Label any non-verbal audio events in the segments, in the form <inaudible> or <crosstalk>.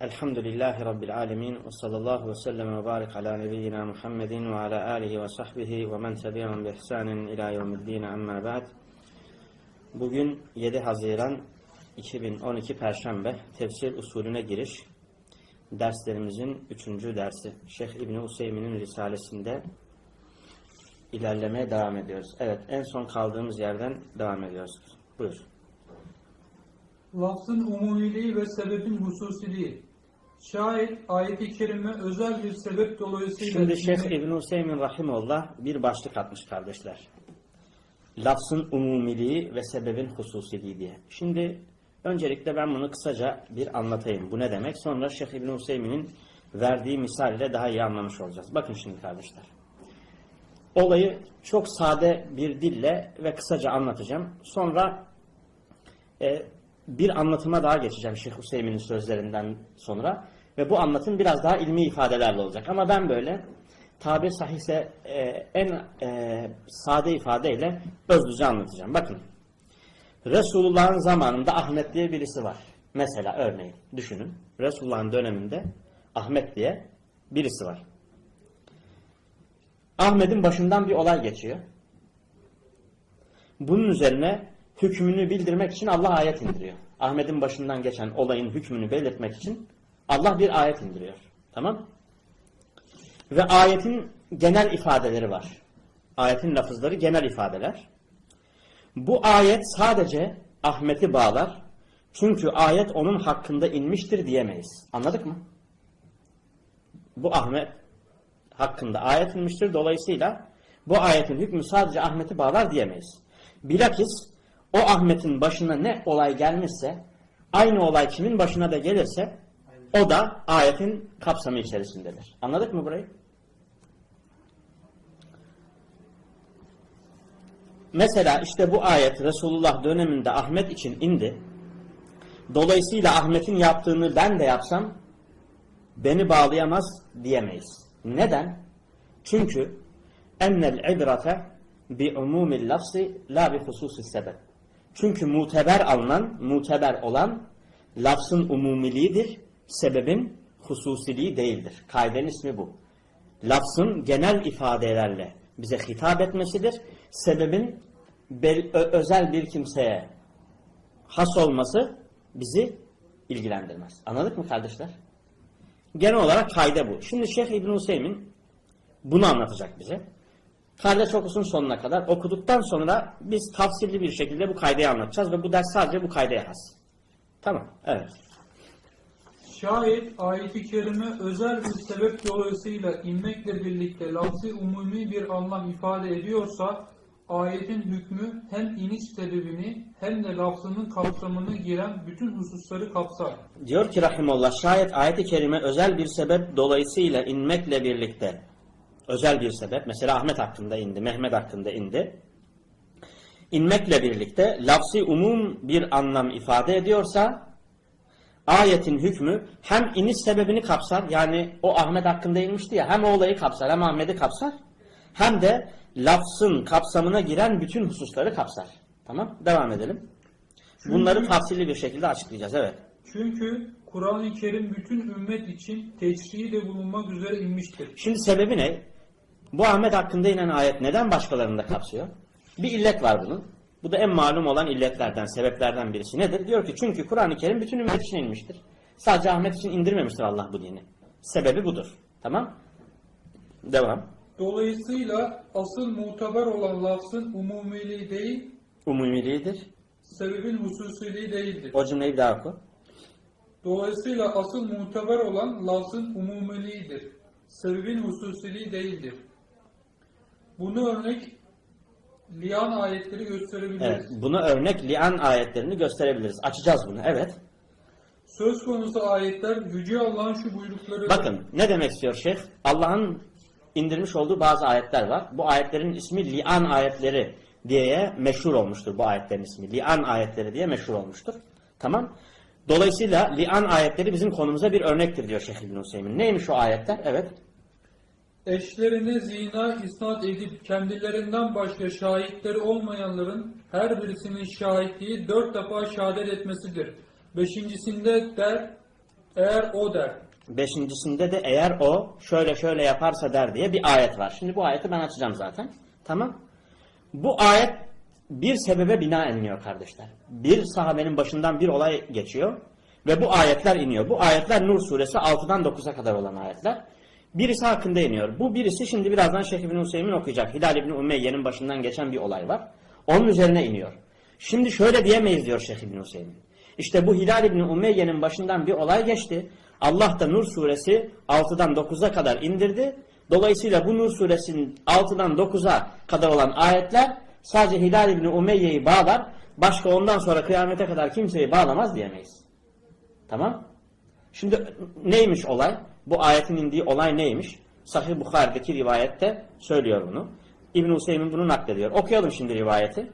Elhamdülillahi Rabbil alemin ve sallallahu ve sellem ve barik ala nebiyyina Muhammedin ve ala alihi ve sahbihi ve men tebi'un bi ihsanin ila yevmiddin amma ba'd. Bugün 7 Haziran 2012 Perşembe tefsir usulüne giriş derslerimizin 3. dersi. Şeyh İbni Hüseyin'in risalesinde ilerlemeye devam ediyoruz. Evet en son kaldığımız yerden devam ediyoruz. Buyur. Lafzın umumiliği ve sebebin hususiliği. Şayet ayet-i kerime özel bir sebep dolayısıyla... Şimdi Şeyh inme- İbn Hüseyin Rahimullah bir başlık atmış kardeşler. Lafzın umumiliği ve sebebin hususiliği diye. Şimdi öncelikle ben bunu kısaca bir anlatayım. Bu ne demek? Sonra Şeyh İbn Hüseyin'in verdiği misal ile daha iyi anlamış olacağız. Bakın şimdi kardeşler. Olayı çok sade bir dille ve kısaca anlatacağım. Sonra e, bir anlatıma daha geçeceğim Şeyh Hüseyin'in sözlerinden sonra. Ve bu anlatım biraz daha ilmi ifadelerle olacak. Ama ben böyle tabir sahihse e, en e, sade ifadeyle öz düze anlatacağım. Bakın. Resulullah'ın zamanında Ahmet diye birisi var. Mesela örneğin düşünün. Resulullah'ın döneminde Ahmet diye birisi var. Ahmet'in başından bir olay geçiyor. Bunun üzerine hükmünü bildirmek için Allah ayet indiriyor. Ahmet'in başından geçen olayın hükmünü belirtmek için Allah bir ayet indiriyor. Tamam? Ve ayetin genel ifadeleri var. Ayetin lafızları genel ifadeler. Bu ayet sadece Ahmet'i bağlar. Çünkü ayet onun hakkında inmiştir diyemeyiz. Anladık mı? Bu Ahmet hakkında ayet inmiştir. Dolayısıyla bu ayetin hükmü sadece Ahmet'i bağlar diyemeyiz. Bilakis o Ahmet'in başına ne olay gelmişse aynı olay kimin başına da gelirse o da ayetin kapsamı içerisindedir. Anladık mı burayı? Mesela işte bu ayet Resulullah döneminde Ahmet için indi. Dolayısıyla Ahmet'in yaptığını ben de yapsam beni bağlayamaz diyemeyiz. Neden? Çünkü ennel ibrate bi umumil lafzi la bi hususis sebep. Çünkü muteber alınan, muteber olan lafzın umumiliğidir, sebebin hususiliği değildir. Kaidenin ismi bu. Lafzın genel ifadelerle bize hitap etmesidir. Sebebin özel bir kimseye has olması bizi ilgilendirmez. Anladık mı kardeşler? Genel olarak kaide bu. Şimdi Şeyh İbn Hüseyin bunu anlatacak bize. Kardeş okusun sonuna kadar. Okuduktan sonra biz tafsirli bir şekilde bu kaydeyi anlatacağız ve bu ders sadece bu kaydeye has. Tamam. Evet. Şayet ayet-i kerime özel bir sebep dolayısıyla inmekle birlikte lafzı umumi bir anlam ifade ediyorsa ayetin hükmü hem iniş sebebini hem de lafzının kapsamını giren bütün hususları kapsar. Diyor ki Rahimullah şayet ayet-i kerime özel bir sebep dolayısıyla inmekle birlikte özel bir sebep mesela Ahmet hakkında indi, Mehmet hakkında indi. İnmekle birlikte lafzi umum bir anlam ifade ediyorsa ayetin hükmü hem iniş sebebini kapsar yani o Ahmet hakkında inmişti ya hem o olayı kapsar hem Ahmet'i kapsar hem de lafzın kapsamına giren bütün hususları kapsar. Tamam devam edelim. Bunları tafsilli bir şekilde açıklayacağız evet. Çünkü Kur'an-ı Kerim bütün ümmet için teçriği de bulunmak üzere inmiştir. Şimdi sebebi ne? Bu Ahmet hakkında inen ayet neden başkalarını da kapsıyor? Bir illet var bunun. Bu da en malum olan illetlerden, sebeplerden birisi. Nedir? Diyor ki çünkü Kur'an-ı Kerim bütün ümmet için inmiştir. Sadece Ahmet için indirmemiştir Allah bu dini. Sebebi budur. Tamam? Devam. Dolayısıyla asıl muteber olan lafzın umumiliği değil, Umumiliğidir. sebebin hususiliği değildir. O cümleyi bir daha oku. Dolayısıyla asıl muteber olan lafzın umumiliğidir. Sebebin hususiliği değildir. Bunu örnek liyan ayetleri gösterebiliriz. Evet. Buna örnek lian ayetlerini gösterebiliriz. Açacağız bunu. Evet. Söz konusu ayetler Yüce Allah'ın şu buyrukları Bakın ne demek istiyor şeyh? Allah'ın indirmiş olduğu bazı ayetler var. Bu ayetlerin ismi lian ayetleri diye meşhur olmuştur bu ayetlerin ismi. Lian ayetleri diye meşhur olmuştur. Tamam. Dolayısıyla lian ayetleri bizim konumuza bir örnektir diyor Şeyh İbn Hüseyin. Neymiş o ayetler? Evet. Eşlerine zina isnat edip kendilerinden başka şahitleri olmayanların her birisinin şahitliği dört defa şehadet etmesidir. Beşincisinde der eğer o der. Beşincisinde de eğer o şöyle şöyle yaparsa der diye bir ayet var. Şimdi bu ayeti ben açacağım zaten. Tamam. Bu ayet bir sebebe bina iniyor kardeşler. Bir sahabenin başından bir olay geçiyor ve bu ayetler iniyor. Bu ayetler Nur suresi 6'dan 9'a kadar olan ayetler. Birisi hakkında iniyor. Bu birisi şimdi birazdan Şeyh İbni Hüseyin okuyacak. Hilal İbni Umeyye'nin başından geçen bir olay var. Onun üzerine iniyor. Şimdi şöyle diyemeyiz diyor Şeyh İbni Hüseyin. İşte bu Hilal İbni Umeyye'nin başından bir olay geçti. Allah da Nur suresi 6'dan 9'a kadar indirdi. Dolayısıyla bu Nur suresinin 6'dan 9'a kadar olan ayetler sadece Hilal İbni Umeyye'yi bağlar. Başka ondan sonra kıyamete kadar kimseyi bağlamaz diyemeyiz. Tamam? Şimdi neymiş olay? Bu ayetin indiği olay neymiş? Sahih Bukhari'deki rivayette söylüyor bunu. İbn Hüseyin bunu naklediyor. Okuyalım şimdi rivayeti.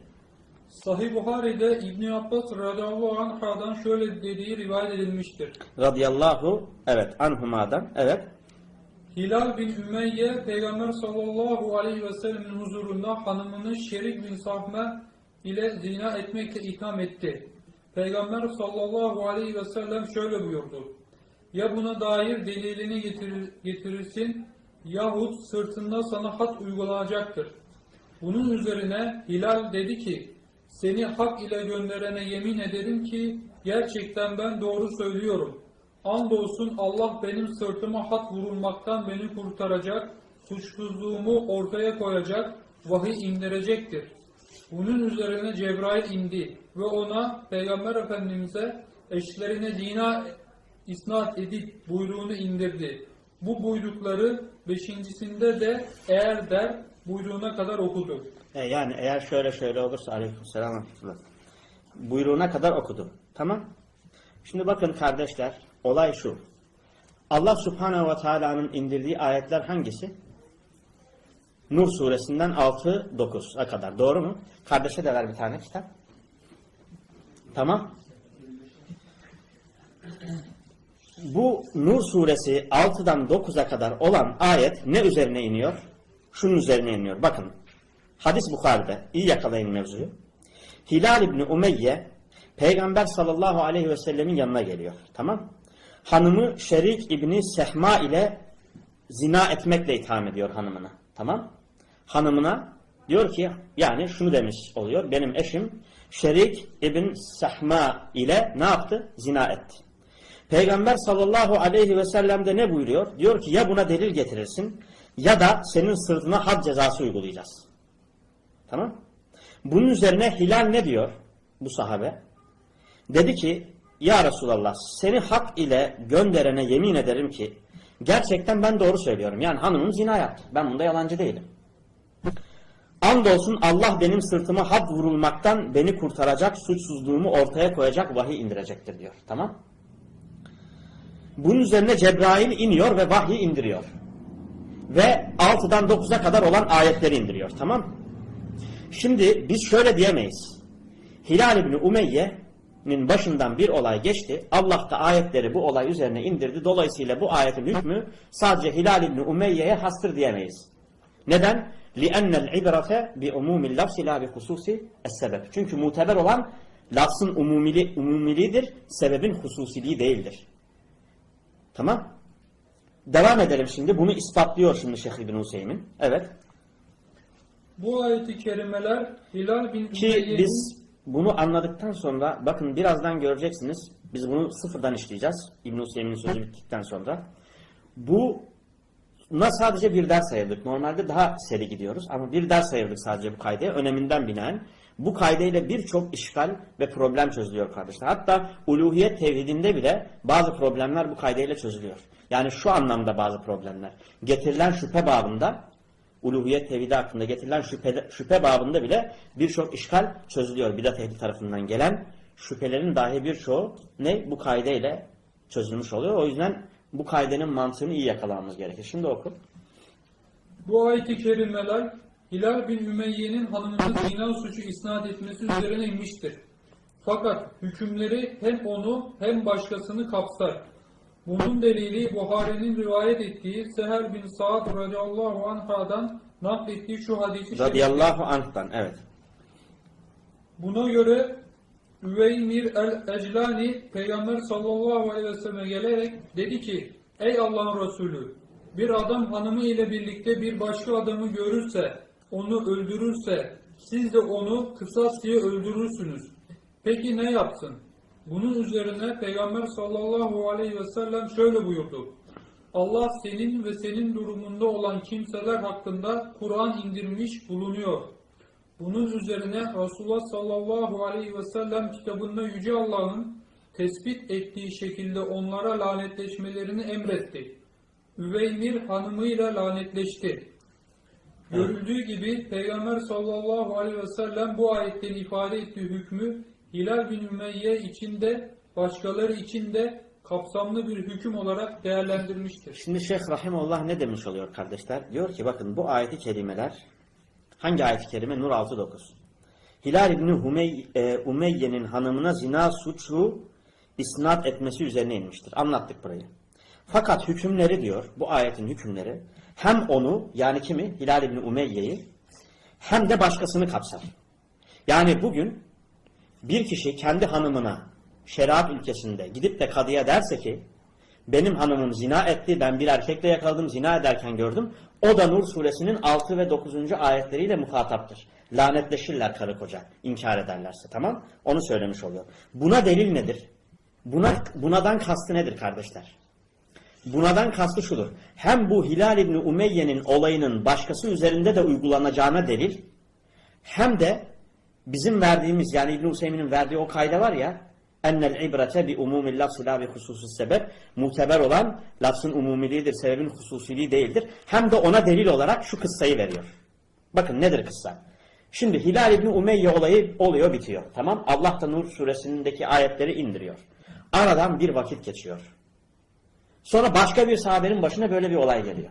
Sahih Buhari'de İbn Abbas radıyallahu anh'dan şöyle dediği rivayet edilmiştir. Radıyallahu evet anhumadan evet Hilal bin Ümeyye Peygamber sallallahu aleyhi ve sellemin huzurunda hanımını Şerik bin Sahme ile zina etmekle itham etti. Peygamber sallallahu aleyhi ve sellem şöyle buyurdu. Ya buna dair delilini getirir, getirirsin yahut sırtında sana hat uygulanacaktır. Bunun üzerine Hilal dedi ki seni hak ile gönderene yemin ederim ki gerçekten ben doğru söylüyorum. Andolsun Allah benim sırtıma hat vurulmaktan beni kurtaracak, suçsuzluğumu ortaya koyacak, vahiy indirecektir. Bunun üzerine Cebrail indi ve ona Peygamber Efendimiz'e eşlerine zina isnat edip buyruğunu indirdi. Bu buyrukları beşincisinde de eğer der buyruğuna kadar okudu. E, yani eğer şöyle şöyle olursa aleykümselam. Buyruğuna kadar okudu. Tamam. Şimdi bakın kardeşler olay şu. Allah subhanehu ve teala'nın indirdiği ayetler hangisi? Nur suresinden 6-9'a kadar. Doğru mu? Kardeşe de ver bir tane kitap. Tamam. Bu Nur suresi 6'dan 9'a kadar olan ayet ne üzerine iniyor? Şunun üzerine iniyor. Bakın. Hadis Bukhari'de. iyi yakalayın mevzuyu. Hilal İbni Umeyye Peygamber sallallahu aleyhi ve sellemin yanına geliyor. Tamam. Hanımı Şerik İbni Sehma ile zina etmekle itham ediyor hanımına. Tamam. Hanımına diyor ki yani şunu demiş oluyor. Benim eşim Şerik İbn Sehma ile ne yaptı? Zina etti. Peygamber sallallahu aleyhi ve sellem de ne buyuruyor? Diyor ki ya buna delil getirirsin ya da senin sırtına had cezası uygulayacağız. Tamam? Bunun üzerine Hilal ne diyor bu sahabe? Dedi ki ya Resulallah seni hak ile gönderene yemin ederim ki gerçekten ben doğru söylüyorum. Yani hanımım zina yaptı. Ben bunda yalancı değilim. Andolsun Allah benim sırtıma had vurulmaktan beni kurtaracak, suçsuzluğumu ortaya koyacak, vahiy indirecektir diyor. Tamam? Bunun üzerine Cebrail iniyor ve vahyi indiriyor. Ve 6'dan 9'a kadar olan ayetleri indiriyor. Tamam Şimdi biz şöyle diyemeyiz. Hilal İbni Umeyye'nin başından bir olay geçti. Allah da ayetleri bu olay üzerine indirdi. Dolayısıyla bu ayetin hükmü sadece Hilal İbni Umeyye'ye hastır diyemeyiz. Neden? لِأَنَّ الْعِبْرَةَ بِعُمُومِ اللَّفْسِ لَا بِخُسُوسِ السَّبَبِ Çünkü muteber olan lafzın umumili, umumiliğidir, sebebin hususiliği değildir. Tamam. Devam edelim şimdi. Bunu ispatlıyor şimdi Şeyh İbn Hüseyin. Evet. Bu ayeti kerimeler Hilal bin Ki biz bunu anladıktan sonra bakın birazdan göreceksiniz. Biz bunu sıfırdan işleyeceğiz. İbn Hüseyin'in sözü bittikten sonra. Bu buna sadece bir ders ayırdık. Normalde daha seri gidiyoruz ama bir ders ayırdık sadece bu kaydeye. Öneminden binaen. Bu kaydeyle birçok işgal ve problem çözülüyor kardeşler. Hatta uluhiyet tevhidinde bile bazı problemler bu kaydeyle çözülüyor. Yani şu anlamda bazı problemler. Getirilen şüphe babında uluhiyet tevhidi hakkında getirilen şüphe, şüphe babında bile birçok işgal çözülüyor. Bidat ehli tarafından gelen şüphelerin dahi birçoğu ne? Bu kaideyle çözülmüş oluyor. O yüzden bu kaidenin mantığını iyi yakalamamız gerekir. Şimdi oku. bu ayeti kerimeler Hilal bin Ümeyye'nin hanımını zina suçu isnat etmesi üzerine inmiştir. Fakat hükümleri hem onu hem başkasını kapsar. Bunun delili Buhari'nin rivayet ettiği Seher bin Sa'd radıyallahu anh'dan naklettiği şu hadisi şeriftir. Radiyallahu anh'tan. Evet. Buna göre Üveymir el-Eclani Peygamber sallallahu aleyhi ve selleme gelerek dedi ki Ey Allah'ın Resulü bir adam hanımı ile birlikte bir başka adamı görürse onu öldürürse siz de onu kısas diye öldürürsünüz. Peki ne yapsın? Bunun üzerine Peygamber sallallahu aleyhi ve sellem şöyle buyurdu. Allah senin ve senin durumunda olan kimseler hakkında Kur'an indirmiş bulunuyor. Bunun üzerine Resulullah sallallahu aleyhi ve sellem kitabında Yüce Allah'ın tespit ettiği şekilde onlara lanetleşmelerini emretti. Üveymir hanımıyla lanetleşti. Görüldüğü gibi Peygamber sallallahu aleyhi ve sellem bu ayetten ifade ettiği hükmü Hilal bin Ümeyye içinde başkaları için de kapsamlı bir hüküm olarak değerlendirmiştir. Şimdi Şeyh Rahimullah ne demiş oluyor kardeşler? Diyor ki bakın bu ayeti kelimeler hangi ayeti kerime? Nur 6.9. Hilal İbni Humey, e, hanımına zina suçu isnat etmesi üzerine inmiştir. Anlattık burayı. Fakat hükümleri diyor, bu ayetin hükümleri hem onu yani kimi? Hilal İbni Umeyye'yi hem de başkasını kapsar. Yani bugün bir kişi kendi hanımına şeriat ülkesinde gidip de kadıya derse ki benim hanımım zina etti, ben bir erkekle yakaladım, zina ederken gördüm. O da Nur suresinin 6 ve 9. ayetleriyle muhataptır. Lanetleşirler karı koca, inkar ederlerse tamam. Onu söylemiş oluyor. Buna delil nedir? Buna, bunadan kastı nedir kardeşler? Bunadan kastı şudur. Hem bu Hilal İbni Umeyye'nin olayının başkası üzerinde de uygulanacağına delil, hem de bizim verdiğimiz yani İbn Hüseyin'in verdiği o kayda var ya ennel ibrete bi umumil lafzı la bi hususus sebep muteber olan lafzın umumiliğidir, sebebin hususiliği değildir. Hem de ona delil olarak şu kıssayı veriyor. Bakın nedir kıssa? Şimdi Hilal İbni Umeyye olayı oluyor bitiyor. Tamam Allah da Nur suresindeki ayetleri indiriyor. Aradan bir vakit geçiyor. Sonra başka bir sahabenin başına böyle bir olay geliyor.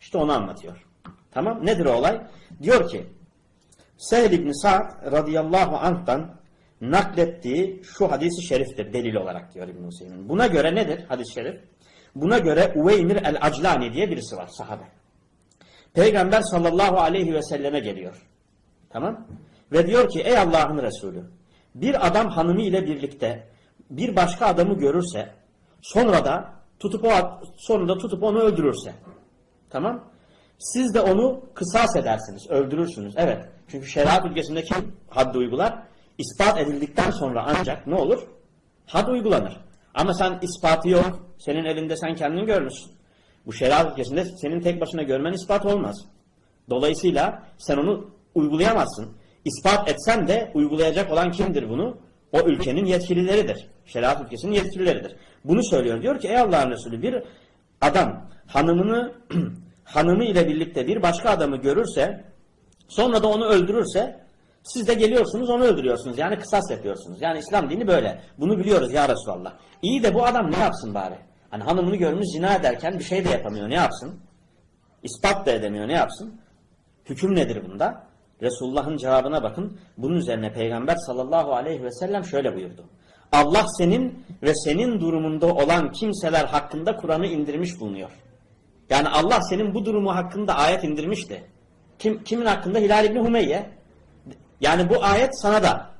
İşte onu anlatıyor. Tamam nedir o olay? Diyor ki Sehl İbni Sa'd radıyallahu anh'tan naklettiği şu hadisi şeriftir delil olarak diyor İbn Hüseyin. Buna göre nedir hadis-i şerif? Buna göre Uveymir el-Aclani diye birisi var sahabe. Peygamber sallallahu aleyhi ve selleme geliyor. Tamam? Ve diyor ki ey Allah'ın Resulü bir adam hanımı ile birlikte bir başka adamı görürse sonra da tutup o sonunda tutup onu öldürürse tamam? Siz de onu kısas edersiniz, öldürürsünüz. Evet. Çünkü şeriat ülkesinde kim haddi uygular? İspat edildikten sonra ancak ne olur? Had uygulanır. Ama sen ispatı yok. Senin elinde sen kendin görmüşsün. Bu şeriat ülkesinde senin tek başına görmen ispat olmaz. Dolayısıyla sen onu uygulayamazsın. İspat etsen de uygulayacak olan kimdir bunu? O ülkenin yetkilileridir. Şeriat ülkesinin yetkilileridir. Bunu söylüyor. Diyor ki ey Allah'ın Resulü bir adam hanımını <clears throat> hanımı ile birlikte bir başka adamı görürse sonra da onu öldürürse siz de geliyorsunuz onu öldürüyorsunuz. Yani kısas yapıyorsunuz. Yani İslam dini böyle. Bunu biliyoruz ya Resulallah. İyi de bu adam ne yapsın bari? Hani hanımını görmüş zina ederken bir şey de yapamıyor. Ne yapsın? İspat da edemiyor. Ne yapsın? Hüküm nedir bunda? Resulullah'ın cevabına bakın. Bunun üzerine Peygamber sallallahu aleyhi ve sellem şöyle buyurdu. Allah senin ve senin durumunda olan kimseler hakkında Kur'an'ı indirmiş bulunuyor. Yani Allah senin bu durumu hakkında ayet indirmişti. Kim, kimin hakkında? Hilal İbni Humeyye. Yani bu ayet sana da.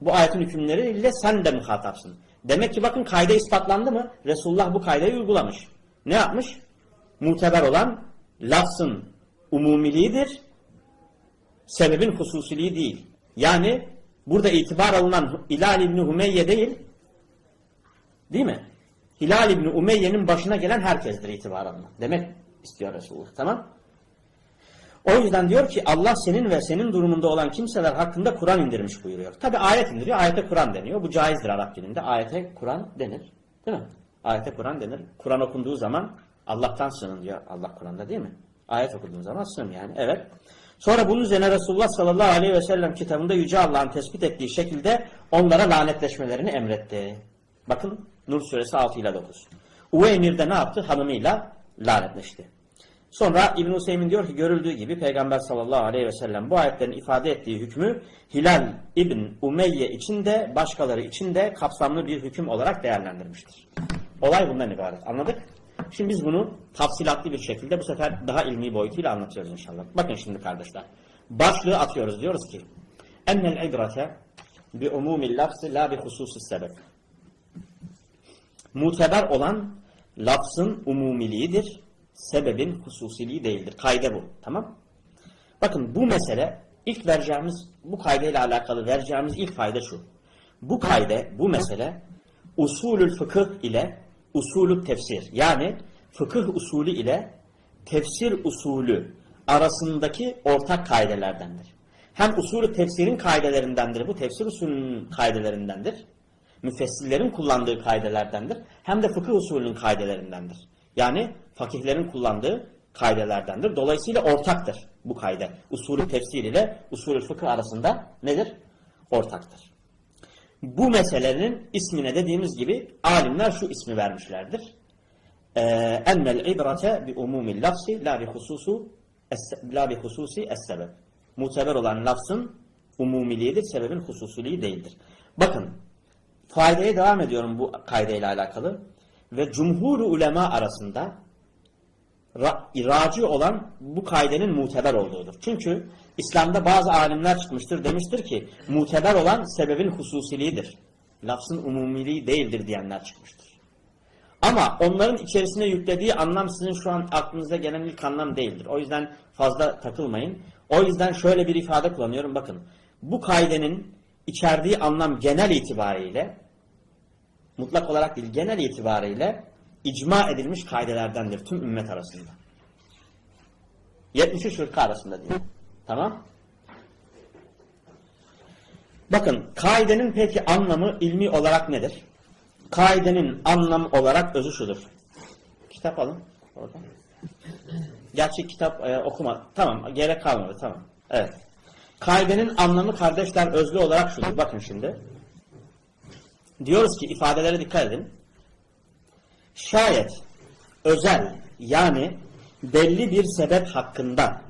Bu ayetin hükümleriyle sen de muhatapsın. Demek ki bakın kayda ispatlandı mı? Resulullah bu kaydayı uygulamış. Ne yapmış? Muteber olan lafzın umumiliğidir. Sebebin hususiliği değil. Yani burada itibar alınan Hilal İbni Humeyye değil. Değil mi? Hilal İbni Umeyye'nin başına gelen herkesdir itibar alınan. Demek istiyor Resulullah. Tamam o yüzden diyor ki Allah senin ve senin durumunda olan kimseler hakkında Kur'an indirmiş buyuruyor. Tabi ayet indiriyor. Ayete Kur'an deniyor. Bu caizdir Arap dilinde. Ayete Kur'an denir. Değil mi? Ayete Kur'an denir. Kur'an okunduğu zaman Allah'tan sığının diyor Allah Kur'an'da değil mi? Ayet okuduğun zaman sığın yani. Evet. Sonra bunun üzerine Resulullah sallallahu aleyhi ve sellem kitabında Yüce Allah'ın tespit ettiği şekilde onlara lanetleşmelerini emretti. Bakın Nur suresi 6 ile 9. Uveymir de ne yaptı? Hanımıyla lanetleşti. Sonra İbn Hüseyin diyor ki görüldüğü gibi Peygamber sallallahu aleyhi ve sellem bu ayetlerin ifade ettiği hükmü Hilal İbn Umeyye için de başkaları için de kapsamlı bir hüküm olarak değerlendirmiştir. Olay bundan ibaret. Anladık? Şimdi biz bunu tafsilatlı bir şekilde bu sefer daha ilmi boyutuyla anlatıyoruz inşallah. Bakın şimdi kardeşler. Başlığı atıyoruz. Diyoruz ki ennel ibrate bi umumil lafzı la bi hususis sebep. Muteber olan lafzın umumiliğidir. Sebebin hususiliği değildir. Kayde bu. Tamam? Bakın bu mesele ilk vereceğimiz bu kaydeyle alakalı vereceğimiz ilk fayda şu. Bu kayde, bu mesele usulül fıkıh ile usulü tefsir yani fıkıh usulü ile tefsir usulü arasındaki ortak kaidelerdendir. Hem usulü tefsirin kaidelerindendir bu tefsir usulünün kaidelerindendir. Müfessirlerin kullandığı kaidelerdendir. Hem de fıkıh usulünün kaidelerindendir. Yani fakihlerin kullandığı kaidelerdendir. Dolayısıyla ortaktır bu kaide. Usulü tefsir ile usulü fıkıh arasında nedir? Ortaktır. Bu meselenin ismine dediğimiz gibi alimler şu ismi vermişlerdir. Ennel ibrate bi umumil lafsi la bi hususu la bi hususi es sebep. Muteber olan lafzın umumiliğidir, sebebin hususiliği değildir. Bakın, faydaya devam ediyorum bu kaydeyle alakalı. Ve cumhur ulema arasında raci olan bu kaidenin muteber olduğudur. Çünkü İslam'da bazı alimler çıkmıştır demiştir ki muteber olan sebebin hususiliğidir. Lafzın umumiliği değildir diyenler çıkmıştır. Ama onların içerisine yüklediği anlam sizin şu an aklınıza gelen ilk anlam değildir. O yüzden fazla takılmayın. O yüzden şöyle bir ifade kullanıyorum. Bakın bu kaidenin içerdiği anlam genel itibariyle mutlak olarak değil genel itibariyle icma edilmiş kaidelerdendir tüm ümmet arasında. 73 fırka arasında değil. Tamam? Bakın kaidenin peki anlamı ilmi olarak nedir? Kaidenin anlam olarak özü şudur. Kitap alın. Orada. Gerçi kitap e, okuma. Tamam gerek kalmadı. Tamam. Evet. Kaidenin anlamı kardeşler özlü olarak şudur. Bakın şimdi. Diyoruz ki ifadelere dikkat edin. Şayet özel yani belli bir sebep hakkında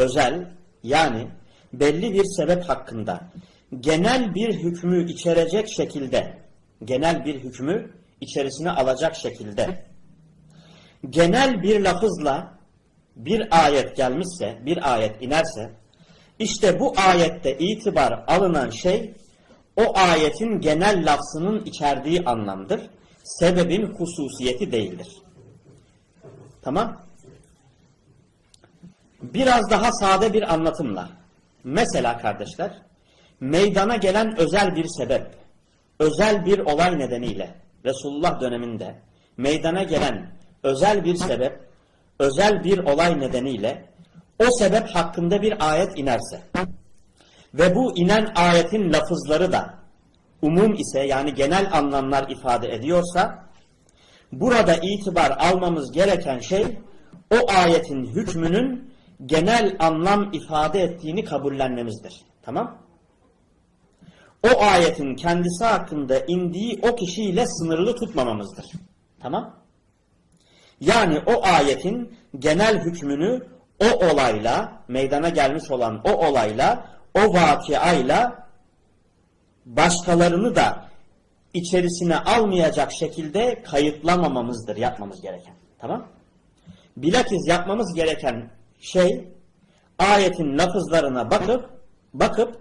özel yani belli bir sebep hakkında genel bir hükmü içerecek şekilde genel bir hükmü içerisine alacak şekilde genel bir lafızla bir ayet gelmişse bir ayet inerse işte bu ayette itibar alınan şey o ayetin genel lafzının içerdiği anlamdır. Sebebin hususiyeti değildir. Tamam? Biraz daha sade bir anlatımla. Mesela kardeşler, meydana gelen özel bir sebep, özel bir olay nedeniyle Resulullah döneminde meydana gelen özel bir sebep, özel bir olay nedeniyle o sebep hakkında bir ayet inerse ve bu inen ayetin lafızları da umum ise yani genel anlamlar ifade ediyorsa burada itibar almamız gereken şey o ayetin hükmünün genel anlam ifade ettiğini kabullenmemizdir. Tamam? O ayetin kendisi hakkında indiği o kişiyle sınırlı tutmamamızdır. Tamam? Yani o ayetin genel hükmünü o olayla, meydana gelmiş olan o olayla, o vakiayla başkalarını da içerisine almayacak şekilde kayıtlamamamızdır yapmamız gereken. Tamam? Bilakis yapmamız gereken şey ayetin lafızlarına bakıp bakıp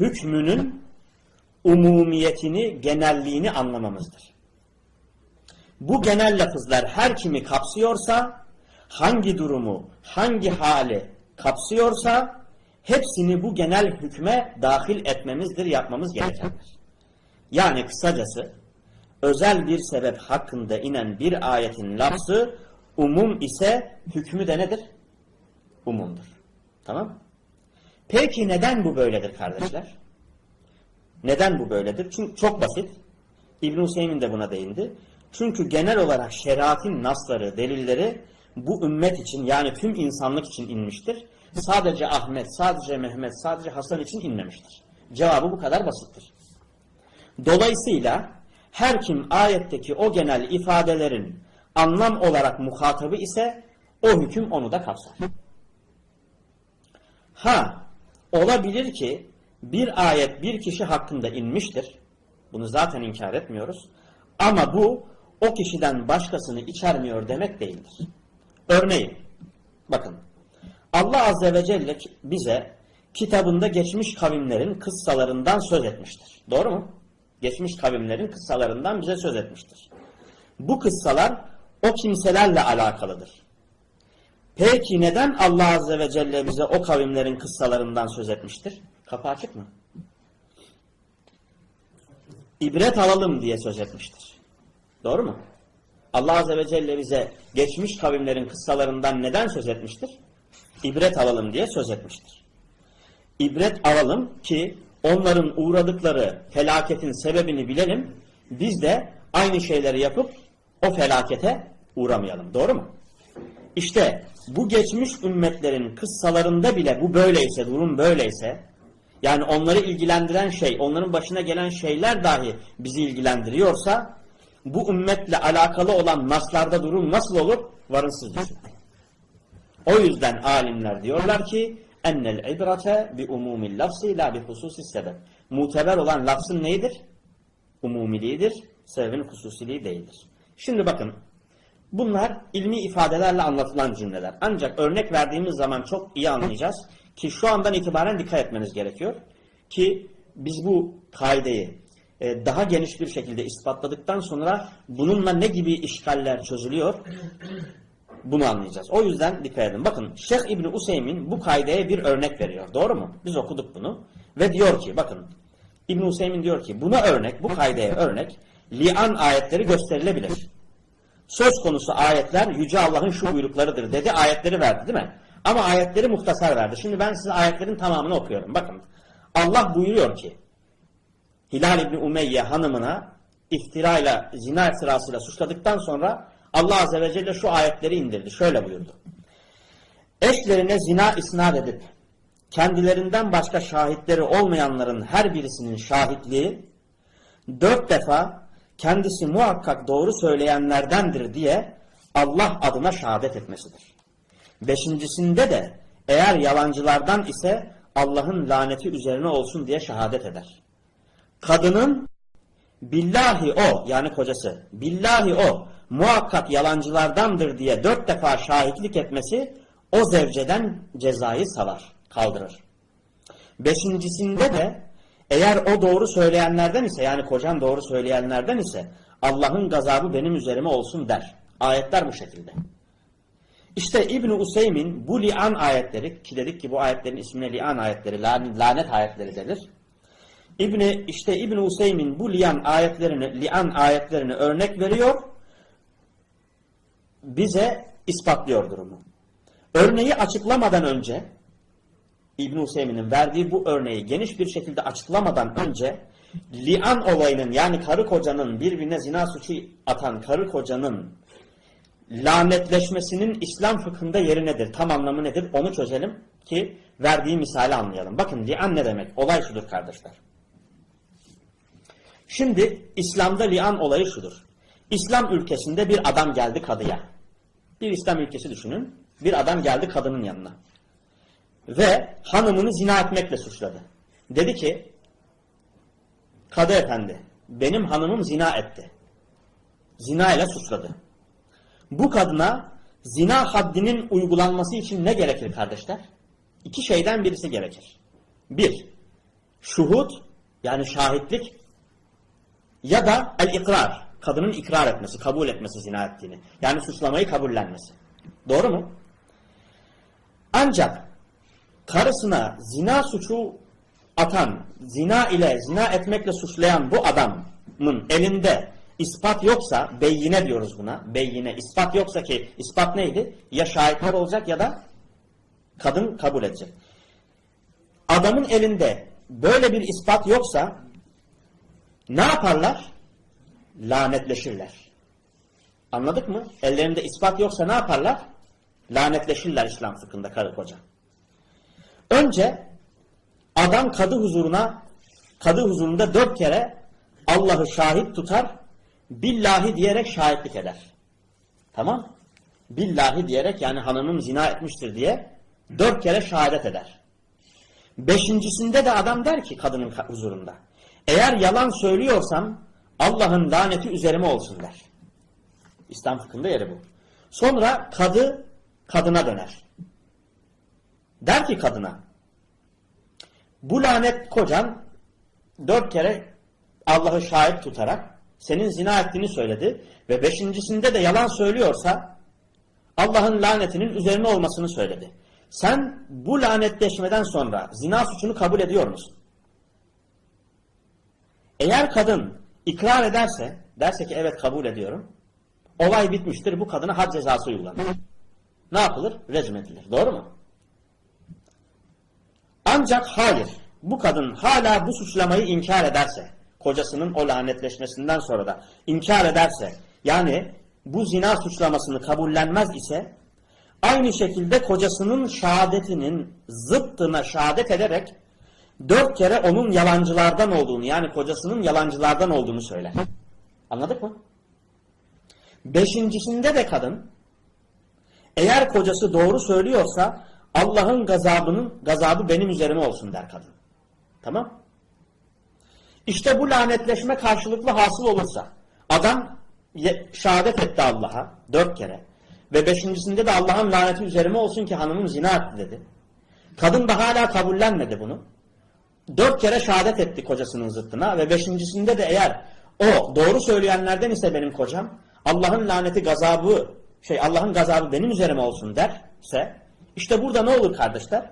hükmünün umumiyetini, genelliğini anlamamızdır. Bu genel lafızlar her kimi kapsıyorsa, hangi durumu, hangi hali kapsıyorsa, hepsini bu genel hükme dahil etmemizdir, yapmamız gerekendir. Yani kısacası, özel bir sebep hakkında inen bir ayetin lafzı, umum ise hükmü de nedir? Umumdur. Tamam Peki neden bu böyledir kardeşler? Neden bu böyledir? Çünkü çok basit. İbn-i Hüseyin de buna değindi. Çünkü genel olarak şeriatın nasları, delilleri bu ümmet için yani tüm insanlık için inmiştir. Sadece Ahmet, sadece Mehmet, sadece Hasan için inmemiştir. Cevabı bu kadar basittir. Dolayısıyla her kim ayetteki o genel ifadelerin anlam olarak muhatabı ise o hüküm onu da kapsar. Ha, olabilir ki bir ayet bir kişi hakkında inmiştir. Bunu zaten inkar etmiyoruz. Ama bu o kişiden başkasını içermiyor demek değildir. Örneğin bakın Allah Azze ve Celle bize kitabında geçmiş kavimlerin kıssalarından söz etmiştir. Doğru mu? Geçmiş kavimlerin kıssalarından bize söz etmiştir. Bu kıssalar o kimselerle alakalıdır. Peki neden Allah Azze ve Celle bize o kavimlerin kıssalarından söz etmiştir? Kapı açık mı? İbret alalım diye söz etmiştir. Doğru mu? Allah Azze ve Celle bize geçmiş kavimlerin kıssalarından neden söz etmiştir? İbret alalım diye söz etmiştir. İbret alalım ki onların uğradıkları felaketin sebebini bilelim. Biz de aynı şeyleri yapıp o felakete uğramayalım. Doğru mu? İşte bu geçmiş ümmetlerin kıssalarında bile bu böyleyse, durum böyleyse, yani onları ilgilendiren şey, onların başına gelen şeyler dahi bizi ilgilendiriyorsa, bu ümmetle alakalı olan naslarda durum nasıl olur? Varın siz düşünün. O yüzden alimler diyorlar ki, ennel ibrate bi umumil lafzi la bi hususis sebep. Muteber olan lafzın neyidir? Umumiliğidir, sebebin hususiliği değildir. Şimdi bakın, Bunlar ilmi ifadelerle anlatılan cümleler. Ancak örnek verdiğimiz zaman çok iyi anlayacağız ki şu andan itibaren dikkat etmeniz gerekiyor. Ki biz bu kaideyi e, daha geniş bir şekilde ispatladıktan sonra bununla ne gibi işgaller çözülüyor bunu anlayacağız. O yüzden dikkat edin. Bakın Şeyh İbni Useymin bu kaideye bir örnek veriyor. Doğru mu? Biz okuduk bunu. Ve diyor ki bakın İbni Useymin diyor ki buna örnek, bu kaideye örnek lian ayetleri gösterilebilir söz konusu ayetler Yüce Allah'ın şu buyruklarıdır dedi. Ayetleri verdi değil mi? Ama ayetleri muhtasar verdi. Şimdi ben size ayetlerin tamamını okuyorum. Bakın Allah buyuruyor ki Hilal İbni Umeyye hanımına iftirayla, zina iftirasıyla suçladıktan sonra Allah Azze ve Celle şu ayetleri indirdi. Şöyle buyurdu. Eşlerine zina isnat edip kendilerinden başka şahitleri olmayanların her birisinin şahitliği dört defa kendisi muhakkak doğru söyleyenlerdendir diye Allah adına şehadet etmesidir. Beşincisinde de eğer yalancılardan ise Allah'ın laneti üzerine olsun diye şehadet eder. Kadının billahi o yani kocası billahi o muhakkak yalancılardandır diye dört defa şahitlik etmesi o zevceden cezayı salar, kaldırır. Beşincisinde de eğer o doğru söyleyenlerden ise yani kocan doğru söyleyenlerden ise Allah'ın gazabı benim üzerime olsun der. Ayetler bu şekilde. İşte İbn Useymin bu lian ayetleri ki dedik ki bu ayetlerin ismine lian ayetleri, lanet ayetleri denir. İbni işte İbn Useymin bu lian ayetlerini, lian ayetlerini örnek veriyor. Bize ispatlıyor durumu. Örneği açıklamadan önce İbn Hüseyin'in verdiği bu örneği geniş bir şekilde açıklamadan önce lian olayının yani karı kocanın birbirine zina suçu atan karı kocanın lanetleşmesinin İslam fıkhında yeri nedir? Tam anlamı nedir? Onu çözelim ki verdiği misali anlayalım. Bakın lian ne demek? Olay şudur kardeşler. Şimdi İslam'da lian olayı şudur. İslam ülkesinde bir adam geldi kadıya. Bir İslam ülkesi düşünün. Bir adam geldi kadının yanına ve hanımını zina etmekle suçladı. Dedi ki Kadı efendi benim hanımım zina etti. Zina ile suçladı. Bu kadına zina haddinin uygulanması için ne gerekir kardeşler? İki şeyden birisi gerekir. Bir, şuhud yani şahitlik ya da el-ikrar, kadının ikrar etmesi, kabul etmesi zina ettiğini. Yani suçlamayı kabullenmesi. Doğru mu? Ancak karısına zina suçu atan, zina ile zina etmekle suçlayan bu adamın elinde ispat yoksa, beyine diyoruz buna, beyine, ispat yoksa ki, ispat neydi? Ya şahitler olacak ya da kadın kabul edecek. Adamın elinde böyle bir ispat yoksa ne yaparlar? Lanetleşirler. Anladık mı? Ellerinde ispat yoksa ne yaparlar? Lanetleşirler İslam fıkhında karı koca. Önce adam kadı huzuruna kadı huzurunda dört kere Allah'ı şahit tutar billahi diyerek şahitlik eder. Tamam? Billahi diyerek yani hanımım zina etmiştir diye dört kere şehadet eder. Beşincisinde de adam der ki kadının huzurunda eğer yalan söylüyorsam Allah'ın laneti üzerime olsun der. İslam fıkhında yeri bu. Sonra kadı kadına döner. Der ki kadına Bu lanet kocan dört kere Allah'ı şahit tutarak senin zina ettiğini söyledi ve beşincisinde de yalan söylüyorsa Allah'ın lanetinin üzerine olmasını söyledi. Sen bu lanetleşmeden sonra zina suçunu kabul ediyor musun? Eğer kadın ikrar ederse, derse ki evet kabul ediyorum, olay bitmiştir, bu kadına had cezası uygulanır. Ne yapılır? Rejim edilir. Doğru mu? Ancak hayır, bu kadın hala bu suçlamayı inkar ederse, kocasının o lanetleşmesinden sonra da inkar ederse, yani bu zina suçlamasını kabullenmez ise, aynı şekilde kocasının şehadetinin zıttına şehadet ederek, dört kere onun yalancılardan olduğunu, yani kocasının yalancılardan olduğunu söyler. Anladık mı? Beşincisinde de kadın, eğer kocası doğru söylüyorsa, Allah'ın gazabının gazabı benim üzerime olsun der kadın. Tamam? İşte bu lanetleşme karşılıklı hasıl olursa adam şehadet etti Allah'a dört kere ve beşincisinde de Allah'ın laneti üzerime olsun ki hanımım zina etti dedi. Kadın da hala kabullenmedi bunu. Dört kere şehadet etti kocasının zıttına ve beşincisinde de eğer o doğru söyleyenlerden ise benim kocam Allah'ın laneti gazabı şey Allah'ın gazabı benim üzerime olsun derse işte burada ne olur kardeşler?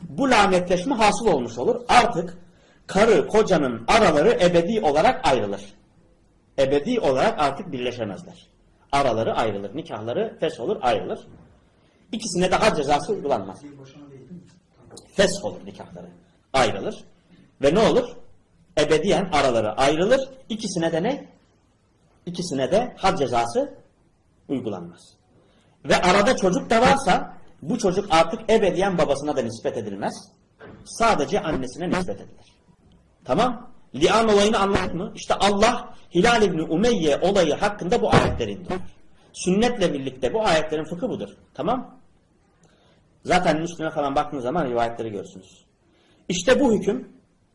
Bu lanetleşme hasıl olmuş olur. Artık karı kocanın araları ebedi olarak ayrılır. Ebedi olarak artık birleşemezler. Araları ayrılır. Nikahları fes olur ayrılır. İkisine de had cezası uygulanmaz. Fes olur nikahları. Ayrılır. Ve ne olur? Ebediyen araları ayrılır. İkisine de ne? İkisine de had cezası uygulanmaz. Ve arada çocuk da varsa bu çocuk artık ebediyen babasına da nispet edilmez. Sadece annesine nispet edilir. Tamam? Lian olayını anladın mı? İşte Allah Hilal İbni Umeyye olayı hakkında bu ayetleri indiriyor. Sünnetle birlikte bu ayetlerin fıkı budur. Tamam? Zaten Müslüme falan baktığınız zaman rivayetleri görürsünüz. İşte bu hüküm,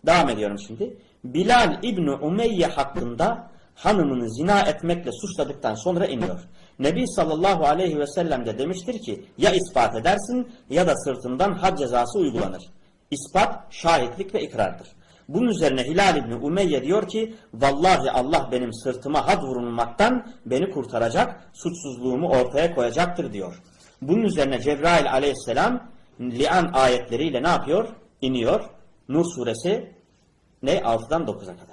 devam ediyorum şimdi. Bilal İbni Umeyye hakkında hanımını zina etmekle suçladıktan sonra iniyor. Nebi sallallahu aleyhi ve sellem de demiştir ki ya ispat edersin ya da sırtından had cezası uygulanır. İspat şahitlik ve ikrardır. Bunun üzerine Hilal İbni Umeyye diyor ki vallahi Allah benim sırtıma had vurulmaktan beni kurtaracak, suçsuzluğumu ortaya koyacaktır diyor. Bunun üzerine Cebrail aleyhisselam lian ayetleriyle ne yapıyor? İniyor. Nur suresi ne? 6'dan 9'a kadar.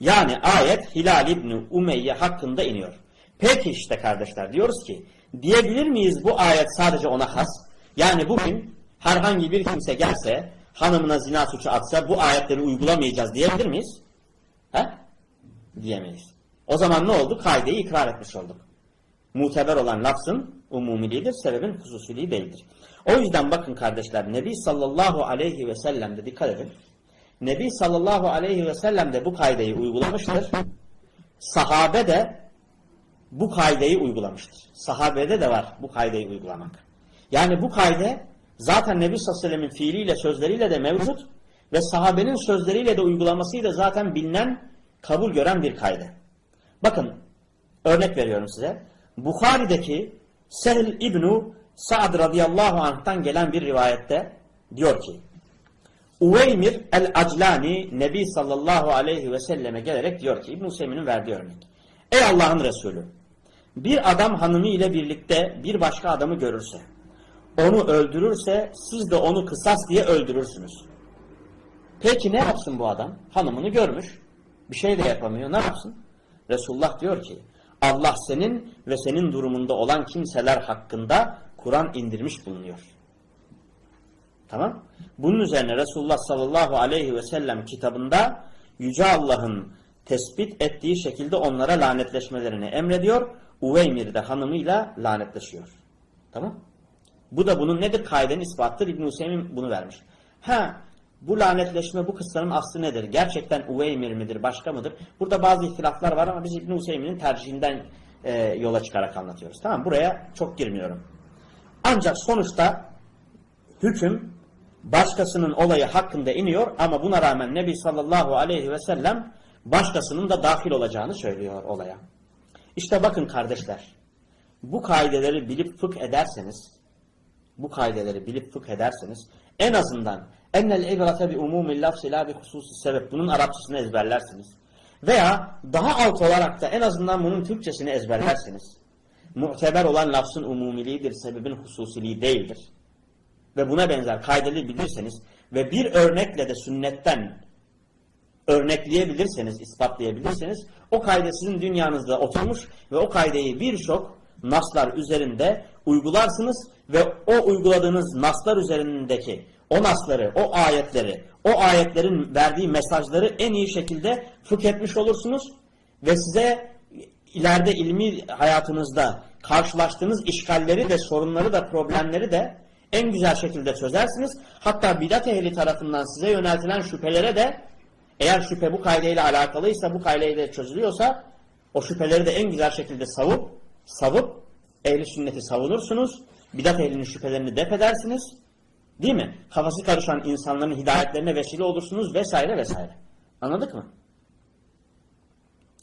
Yani ayet Hilal İbni Umeyye hakkında iniyor. Peki işte kardeşler diyoruz ki diyebilir miyiz bu ayet sadece ona has? Yani bugün herhangi bir kimse gelse hanımına zina suçu atsa bu ayetleri uygulamayacağız diyebilir miyiz? He? Diyemeyiz. O zaman ne oldu? Kaideyi ikrar etmiş olduk. Muteber olan lafzın umumiliğidir, sebebin hususiliği değildir. O yüzden bakın kardeşler Nebi sallallahu aleyhi ve sellem de dikkat edin. Nebi sallallahu aleyhi ve sellem de bu kaideyi uygulamıştır. Sahabe de bu kaideyi uygulamıştır. Sahabede de var bu kaideyi uygulamak. Yani bu kaide zaten Nebi sallallahu aleyhi ve sellemin fiiliyle sözleriyle de mevcut ve sahabenin sözleriyle de uygulamasıyla zaten bilinen, kabul gören bir kaide. Bakın örnek veriyorum size. Bukhari'deki Sehl İbnu Sa'd radıyallahu anh'tan gelen bir rivayette diyor ki Uveymir el-Aclani Nebi sallallahu aleyhi ve selleme gelerek diyor ki İbn-i Hüseyin'in verdiği örnek. Ey Allah'ın Resulü bir adam hanımı ile birlikte bir başka adamı görürse onu öldürürse siz de onu kısas diye öldürürsünüz. Peki ne yapsın bu adam? Hanımını görmüş. Bir şey de yapamıyor. Ne yapsın? Resulullah diyor ki Allah senin ve senin durumunda olan kimseler hakkında Kur'an indirmiş bulunuyor. Tamam. Bunun üzerine Resulullah sallallahu aleyhi ve sellem kitabında Yüce Allah'ın tespit ettiği şekilde onlara lanetleşmelerini emrediyor. Uveymir'de de hanımıyla lanetleşiyor. Tamam. Bu da bunun nedir? Kaidenin ispatıdır. İbn-i Hüseyin bunu vermiş. Ha bu lanetleşme bu kıssanın aslı nedir? Gerçekten Uveymir midir? Başka mıdır? Burada bazı ihtilaflar var ama biz İbn-i Hüseyin'in tercihinden e, yola çıkarak anlatıyoruz. Tamam Buraya çok girmiyorum. Ancak sonuçta hüküm başkasının olayı hakkında iniyor ama buna rağmen Nebi sallallahu aleyhi ve sellem başkasının da dahil olacağını söylüyor olaya. İşte bakın kardeşler bu kaideleri bilip fıkh ederseniz bu kaideleri bilip fıkh ederseniz en azından Ennel ibrate bi umumil lafzi la bi hususi sebep. Bunun Arapçasını ezberlersiniz. Veya daha alt olarak da en azından bunun Türkçesini ezberlersiniz. Muteber olan lafzın umumiliğidir, sebebin hususiliği değildir. Ve buna benzer kaydeleri bilirseniz ve bir örnekle de sünnetten örnekleyebilirseniz, ispatlayabilirseniz o kayde sizin dünyanızda oturmuş ve o kaydeyi birçok naslar üzerinde uygularsınız ve o uyguladığınız naslar üzerindeki o nasları, o ayetleri, o ayetlerin verdiği mesajları en iyi şekilde fıkh olursunuz ve size ileride ilmi hayatınızda karşılaştığınız işgalleri de sorunları da problemleri de en güzel şekilde çözersiniz. Hatta bidat ehli tarafından size yöneltilen şüphelere de eğer şüphe bu kaydeyle alakalıysa, bu kaydeyle çözülüyorsa o şüpheleri de en güzel şekilde savup, savup ehli sünneti savunursunuz. Bidat ehlinin şüphelerini def edersiniz. Değil mi? Kafası karışan insanların hidayetlerine vesile olursunuz vesaire vesaire. Anladık mı?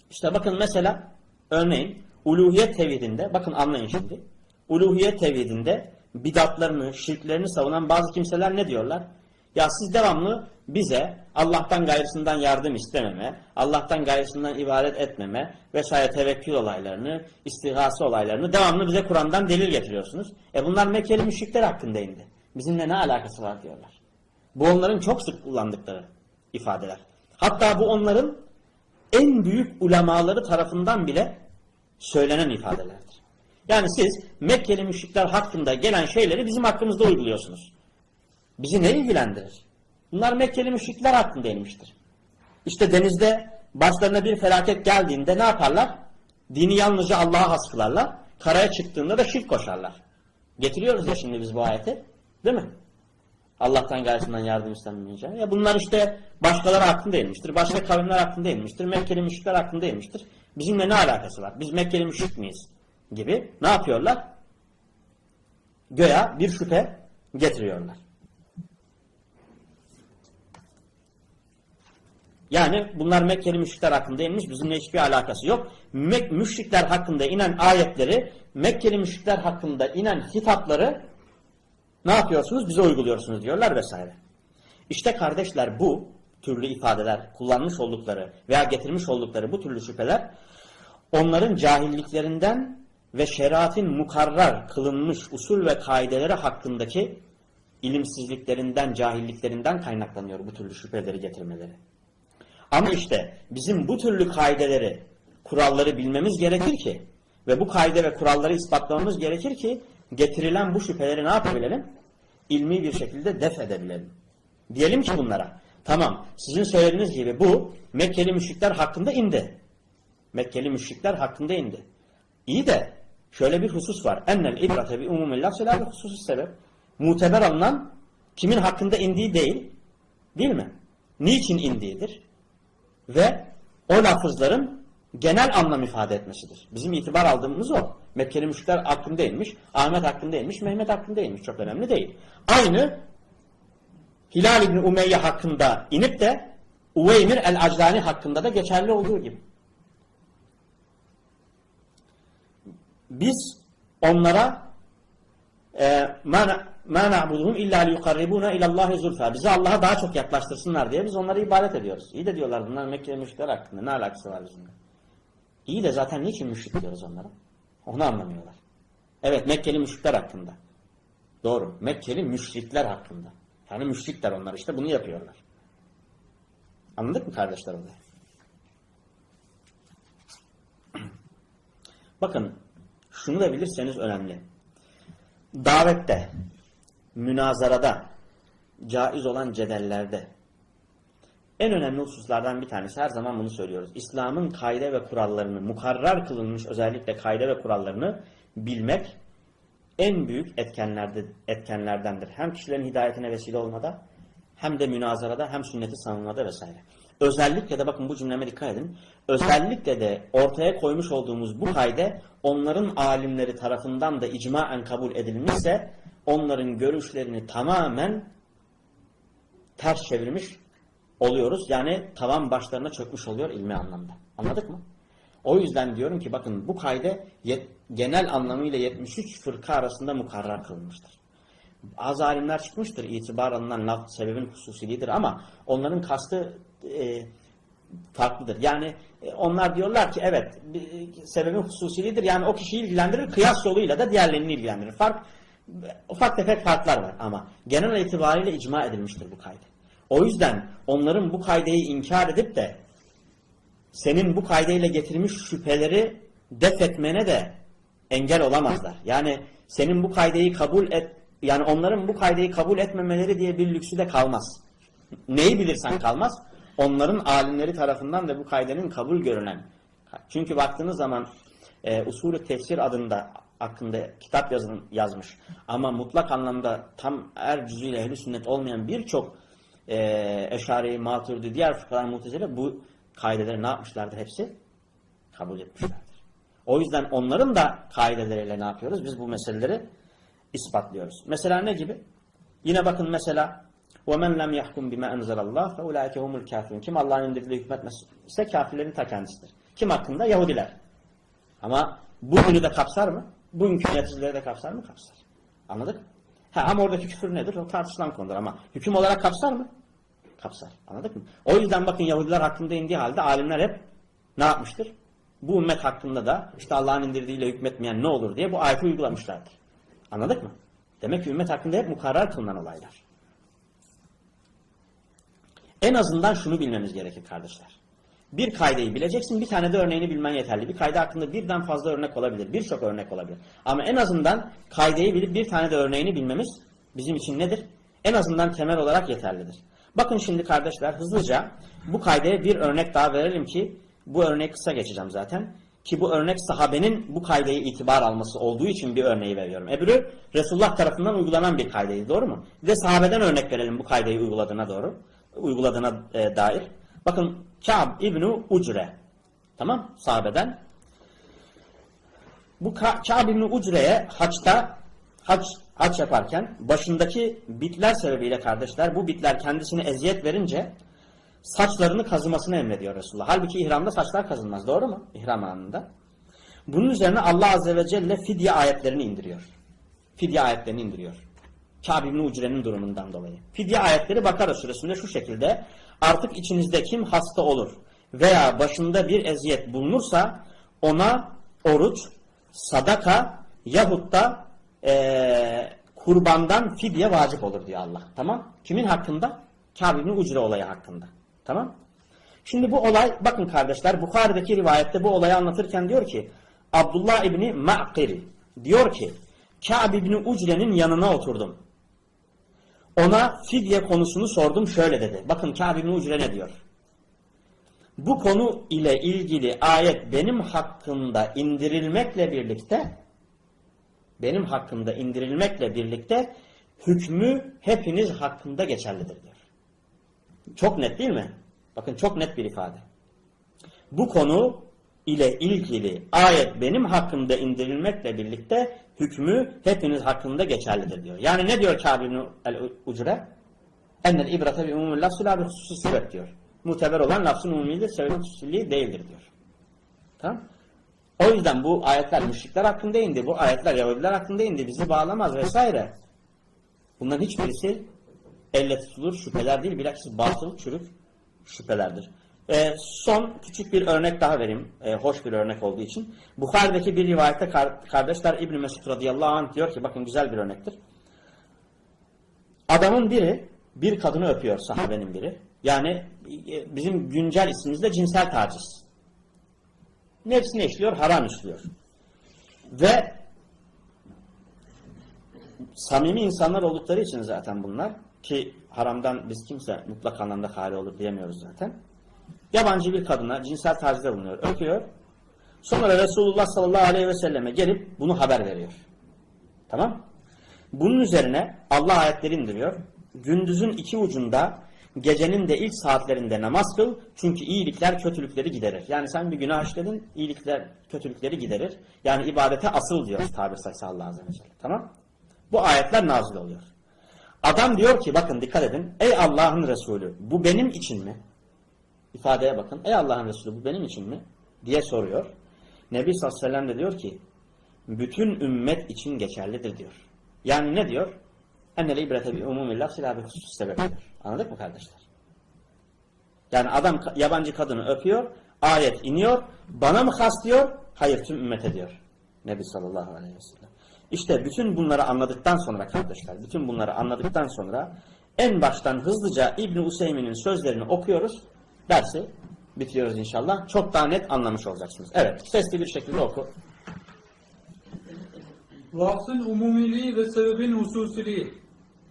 İşte bakın mesela örneğin uluhiyet tevhidinde bakın anlayın şimdi. Uluhiyet tevhidinde bidatlarını, şirklerini savunan bazı kimseler ne diyorlar? Ya siz devamlı bize Allah'tan gayrısından yardım istememe, Allah'tan gayrısından ibadet etmeme vesaire tevekkül olaylarını, istigası olaylarını devamlı bize Kur'an'dan delil getiriyorsunuz. E bunlar Mekkeli müşrikler hakkında indi. Bizimle ne alakası var diyorlar. Bu onların çok sık kullandıkları ifadeler. Hatta bu onların en büyük ulemaları tarafından bile söylenen ifadelerdir. Yani siz Mekkeli müşrikler hakkında gelen şeyleri bizim hakkımızda uyguluyorsunuz. Bizi ne ilgilendirir? Bunlar Mekkeli müşrikler hakkında inmiştir. İşte denizde başlarına bir felaket geldiğinde ne yaparlar? Dini yalnızca Allah'a has kılarlar. Karaya çıktığında da şirk koşarlar. Getiriyoruz ya şimdi biz bu ayeti. Değil mi? Allah'tan gayrısından yardım istenmeyince. Ya bunlar işte başkaları hakkında inmiştir. Başka kavimler hakkında inmiştir. Mekkeli müşrikler hakkında inmiştir. Bizimle ne alakası var? Biz Mekkeli müşrik miyiz? Gibi ne yapıyorlar? Göya bir şüphe getiriyorlar. Yani bunlar Mekkeli müşrikler hakkında inmiş. Bizimle hiçbir alakası yok. Mek müşrikler hakkında inen ayetleri, Mekkeli müşrikler hakkında inen hitapları ne yapıyorsunuz? Bize uyguluyorsunuz diyorlar vesaire. İşte kardeşler bu türlü ifadeler, kullanmış oldukları veya getirmiş oldukları bu türlü şüpheler onların cahilliklerinden ve şeriatın mukarrar kılınmış usul ve kaideleri hakkındaki ilimsizliklerinden, cahilliklerinden kaynaklanıyor bu türlü şüpheleri getirmeleri. Ama işte bizim bu türlü kaideleri, kuralları bilmemiz gerekir ki ve bu kaide ve kuralları ispatlamamız gerekir ki getirilen bu şüpheleri ne yapabilelim? İlmi bir şekilde def edebilelim. Diyelim ki bunlara, tamam sizin söylediğiniz gibi bu Mekkeli müşrikler hakkında indi. Mekkeli müşrikler hakkında indi. İyi de şöyle bir husus var. Ennel ibrate bi umumillah selâ bir hususus sebep. Muteber alınan kimin hakkında indiği değil. Değil mi? Niçin indiğidir? Ve o lafızların genel anlam ifade etmesidir. Bizim itibar aldığımız o. Mekkeli müşrikler hakkındaymış, Ahmet hakkındaymış, Mehmet hakkındaymış. Çok önemli değil. Aynı Hilal İbni Umeyye hakkında inip de Uveymir el-Aclani hakkında da geçerli olduğu gibi. Biz onlara مَا نَعْبُدُهُمْ اِلَّا لِيُقَرِّبُونَ اِلَى اللّٰهِ زُلْفَى Bizi Allah'a daha çok yaklaştırsınlar diye biz onlara ibadet ediyoruz. İyi de diyorlar bunlar Mekkeli müşrikler hakkında. Ne alakası var bizimle? İyi de zaten niçin müşrik diyoruz onlara? Onu anlamıyorlar. Evet Mekkeli müşrikler hakkında. Doğru. Mekkeli müşrikler hakkında. Yani müşrikler onlar işte bunu yapıyorlar. Anladık mı kardeşler orada? <clears throat> Bakın şunu da bilirseniz önemli. Davette, münazarada, caiz olan cedellerde en önemli hususlardan bir tanesi her zaman bunu söylüyoruz. İslam'ın kaide ve kurallarını, mukarrar kılınmış özellikle kaide ve kurallarını bilmek en büyük etkenlerde, etkenlerdendir. Hem kişilerin hidayetine vesile olmada, hem de münazarada, hem sünneti savunmada vesaire. Özellikle de bakın bu cümleme dikkat edin. Özellikle de ortaya koymuş olduğumuz bu kayde onların alimleri tarafından da icmaen kabul edilmişse onların görüşlerini tamamen ters çevirmiş oluyoruz. Yani tavan başlarına çökmüş oluyor ilmi anlamda. Anladık mı? O yüzden diyorum ki bakın bu kayde genel anlamıyla 73 fırka arasında mukarrar kılınmıştır. Bazı alimler çıkmıştır. İtibar alınan laf sebebin hususiliğidir ama onların kastı e, farklıdır. Yani e, onlar diyorlar ki evet bir, sebebin hususiliğidir. Yani o kişiyi ilgilendirir. Kıyas yoluyla da diğerlerini ilgilendirir. Fark ufak tefek farklar var ama genel itibariyle icma edilmiştir bu kaydı. O yüzden onların bu kaydeyi inkar edip de senin bu kaydıyla getirmiş şüpheleri def etmene de engel olamazlar. Yani senin bu kaydeyi kabul et yani onların bu kaydeyi kabul etmemeleri diye bir lüksü de kalmaz. Neyi bilirsen kalmaz. Onların alimleri tarafından da bu kaydenin kabul görülen. Çünkü baktığınız zaman e, usulü tefsir adında hakkında kitap yazın, yazmış. Ama mutlak anlamda tam er cüzüyle ehl sünnet olmayan birçok e, eşari, maturdi, diğer fıkhalar mutezile bu kaideleri ne yapmışlardır hepsi? Kabul etmişlerdir. O yüzden onların da kaideleriyle ne yapıyoruz? Biz bu meseleleri ispatlıyoruz. Mesela ne gibi? Yine bakın mesela وَمَنْ لَمْ يَحْكُمْ بِمَا أَنْزَلَ اللّٰهِ فَاُولَٰئِكَ هُمُ الْكَافِرُونَ Kim Allah'ın indirdiği hükmetmezse kafirlerin ta kendisidir. Kim hakkında? Yahudiler. Ama bugünü de kapsar mı? Bugünkü yöneticileri de kapsar mı? Kapsar. Anladık? Ha, ama oradaki küfür nedir? O tartışılan konudur ama hüküm olarak kapsar mı? Kapsar. Anladık mı? O yüzden bakın Yahudiler hakkında indiği halde alimler hep ne yapmıştır? Bu ümmet hakkında da işte Allah'ın indirdiğiyle hükmetmeyen ne olur diye bu ayeti uygulamışlardır. Anladık mı? Demek ki ümmet hakkında hep mukarrar kılınan olaylar. En azından şunu bilmemiz gerekir kardeşler. Bir kaydeyi bileceksin, bir tane de örneğini bilmen yeterli. Bir kayda hakkında birden fazla örnek olabilir, birçok örnek olabilir. Ama en azından kaydeyi bilip bir tane de örneğini bilmemiz bizim için nedir? En azından temel olarak yeterlidir. Bakın şimdi kardeşler hızlıca bu kaydeye bir örnek daha verelim ki bu örneği kısa geçeceğim zaten. Ki bu örnek sahabenin bu kaydeyi itibar alması olduğu için bir örneği veriyorum. Öbürü Resulullah tarafından uygulanan bir kaydeydi doğru mu? Bir de sahabeden örnek verelim bu kaydeyi uyguladığına doğru. Uyguladığına e, dair. Bakın Ka'b İbni Ucre. Tamam sahabeden. Bu Ka'b İbni Ucre'ye haçta haç, haç yaparken başındaki bitler sebebiyle kardeşler bu bitler kendisine eziyet verince saçlarını kazımasını emrediyor Resulullah. Halbuki ihramda saçlar kazınmaz. Doğru mu? İhram anında. Bunun üzerine Allah Azze ve Celle fidye ayetlerini indiriyor. Fidye ayetlerini indiriyor. Kâb İbni Ucre'nin durumundan dolayı. Fidye ayetleri Bakara suresinde şu şekilde artık içinizde kim hasta olur veya başında bir eziyet bulunursa ona oruç, sadaka yahut da e, kurbandan fidye vacip olur diyor Allah. Tamam. Kimin hakkında? Kâb İbni Ucre olayı hakkında. Tamam. Şimdi bu olay bakın kardeşler Bukhari'deki rivayette bu olayı anlatırken diyor ki Abdullah İbni Ma'kir diyor ki Kâb İbni Ucre'nin yanına oturdum. Ona fidye konusunu sordum şöyle dedi. Bakın Kâb İbni Ucre ne diyor? Bu konu ile ilgili ayet benim hakkımda indirilmekle birlikte benim hakkımda indirilmekle birlikte hükmü hepiniz hakkında geçerlidir diyor. Çok net değil mi? Bakın çok net bir ifade. Bu konu ile ilgili ayet benim hakkımda indirilmekle birlikte hükmü hepiniz hakkında geçerlidir diyor. Yani ne diyor Kâb ibn el-Ucre? Ennel ibrate bi umumil lafzı la bi hususi sebep diyor. Muteber olan lafzın umumidir, sebebin hususiliği değildir diyor. Tamam? O yüzden bu ayetler müşrikler hakkında indi, bu ayetler Yahudiler hakkında indi, bizi bağlamaz vesaire. Bunların hiçbirisi elle tutulur şüpheler değil, bilakis batıl, çürük şüphelerdir. E, son küçük bir örnek daha vereyim. E, hoş bir örnek olduğu için. Bukhari'deki bir rivayette kardeşler İbn Mesud radıyallahu anh diyor ki bakın güzel bir örnektir. Adamın biri bir kadını öpüyor sahabenin biri. Yani e, bizim güncel ismimizde cinsel taciz. Nefsini işliyor, haram işliyor. Ve samimi insanlar oldukları için zaten bunlar ki haramdan biz kimse mutlak anlamda hali olur diyemiyoruz zaten. Yabancı bir kadına cinsel tacizde bulunuyor, öpüyor. Sonra Resulullah sallallahu aleyhi ve selleme gelip bunu haber veriyor. Tamam? Bunun üzerine Allah ayetleri indiriyor. Gündüzün iki ucunda gecenin de ilk saatlerinde namaz kıl. Çünkü iyilikler kötülükleri giderir. Yani sen bir günah işledin, iyilikler kötülükleri giderir. Yani ibadete asıl diyor tabir sayısı Allah azze ve celle. Tamam? Bu ayetler nazil oluyor. Adam diyor ki bakın dikkat edin. Ey Allah'ın Resulü bu benim için mi? İfadeye bakın. Ey Allah'ın Resulü bu benim için mi? Diye soruyor. Nebi sallallahu aleyhi ve sellem de diyor ki bütün ümmet için geçerlidir diyor. Yani ne diyor? Ennel ibrete bi umumil lafz ila bi husus sebep. Anladık mı kardeşler? Yani adam yabancı kadını öpüyor, ayet iniyor, bana mı has diyor? Hayır tüm ümmete diyor. Nebi sallallahu aleyhi ve sellem. İşte bütün bunları anladıktan sonra kardeşler, bütün bunları anladıktan sonra en baştan hızlıca İbn Useymin'in sözlerini okuyoruz. Dersi bitiriyoruz inşallah. Çok daha net anlamış olacaksınız. Evet, sesli bir şekilde oku. Lafzın umumiliği ve sebebin hususiliği.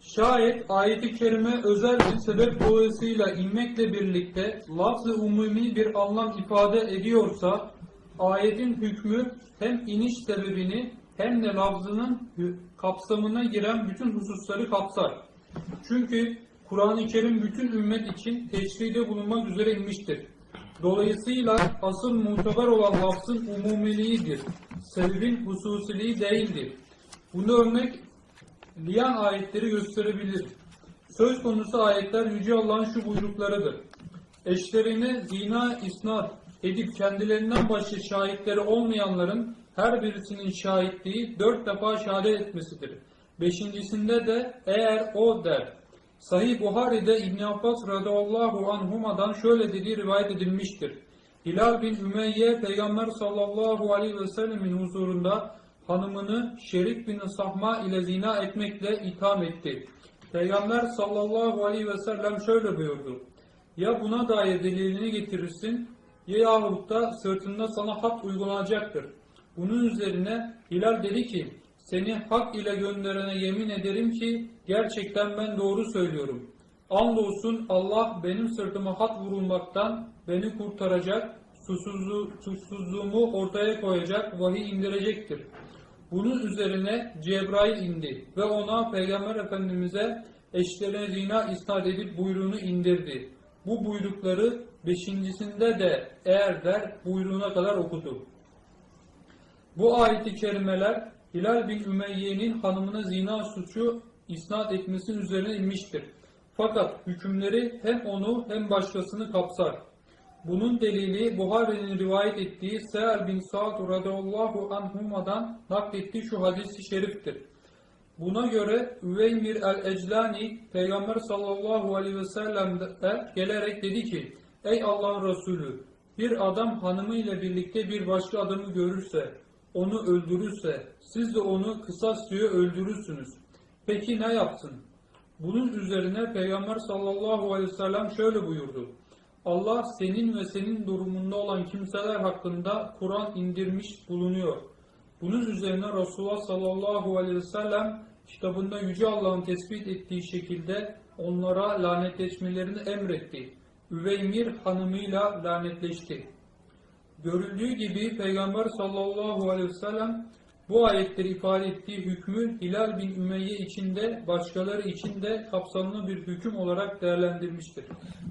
Şayet ayeti kerime özel bir sebep dolayısıyla inmekle birlikte lafz-ı umumi bir anlam ifade ediyorsa ayetin hükmü hem iniş sebebini hem de lafzının kapsamına giren bütün hususları kapsar. Çünkü Kur'an-ı Kerim bütün ümmet için teşride bulunmak üzere inmiştir. Dolayısıyla asıl muteber olan lafzın umumiliğidir. Sebebin hususiliği değildir. Bunu örnek liyan ayetleri gösterebilir. Söz konusu ayetler Yüce Allah'ın şu buyruklarıdır. Eşlerine zina isnat edip kendilerinden başka şahitleri olmayanların her birisinin şahitliği dört defa şehadet etmesidir. Beşincisinde de eğer o der. Sahih Buhari'de İbn Abbas radıyallahu anhuma'dan şöyle dediği rivayet edilmiştir. Hilal bin Ümeyye Peygamber sallallahu aleyhi ve sellemin huzurunda hanımını Şerik bin Sahma ile zina etmekle itham etti. Peygamber sallallahu aleyhi ve sellem şöyle buyurdu. Ya buna dair delilini getirirsin ya yahut da sırtında sana hak uygulanacaktır. Bunun üzerine Hilal dedi ki seni hak ile gönderene yemin ederim ki gerçekten ben doğru söylüyorum. Andolsun Allah benim sırtıma hat vurulmaktan beni kurtaracak, susuzluğu, suçsuzluğumu ortaya koyacak, vahiy indirecektir. Bunun üzerine Cebrail indi ve ona Peygamber Efendimiz'e eşlerine zina isnat edip buyruğunu indirdi. Bu buyrukları beşincisinde de eğer der buyruğuna kadar okudu. Bu ayeti kerimeler Hilal bin Ümeyye'nin hanımına zina suçu isnat etmesi üzerine inmiştir. Fakat hükümleri hem onu hem başkasını kapsar. Bunun delili Buhari'nin rivayet ettiği Seher bin Sa'd radıyallahu anhuma'dan naklettiği şu hadisi şeriftir. Buna göre Üveymir el-Eclani Peygamber sallallahu aleyhi ve sellem'e gelerek dedi ki Ey Allah'ın Resulü bir adam hanımıyla birlikte bir başka adamı görürse onu öldürürse siz de onu kısas diye öldürürsünüz. Peki ne yapsın? Bunun üzerine Peygamber sallallahu aleyhi ve sellem şöyle buyurdu. Allah senin ve senin durumunda olan kimseler hakkında Kur'an indirmiş bulunuyor. Bunun üzerine Resulullah sallallahu aleyhi ve sellem kitabında Yüce Allah'ın tespit ettiği şekilde onlara lanetleşmelerini emretti. Üveymir hanımıyla lanetleşti. Görüldüğü gibi Peygamber sallallahu aleyhi ve sellem bu ayetleri ifade ettiği hükmü Hilal bin Ümeyye içinde başkaları için de kapsamlı bir hüküm olarak değerlendirmiştir.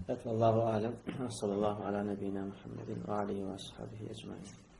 Evet, Allahu alem. <clears throat> Sallallahu ala nebine Muhammedin ve aleyhi ve ashabihi ecmaîn.